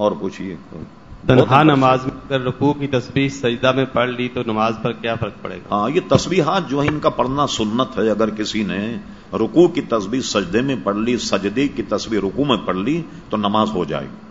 اور پوچھیے تنہا نماز اچھا۔ میں اگر رکوع کی تسبیح سجدہ میں پڑھ لی تو نماز پر کیا فرق پڑے گا؟ ہاں یہ تسبیحات جو ہے ان کا پڑھنا سنت ہے۔ اگر کسی نے رکوع کی تسبیح سجدے میں پڑھ لی سجدے کی تسبیح رکوع میں پڑھ لی تو نماز ہو جائے گی۔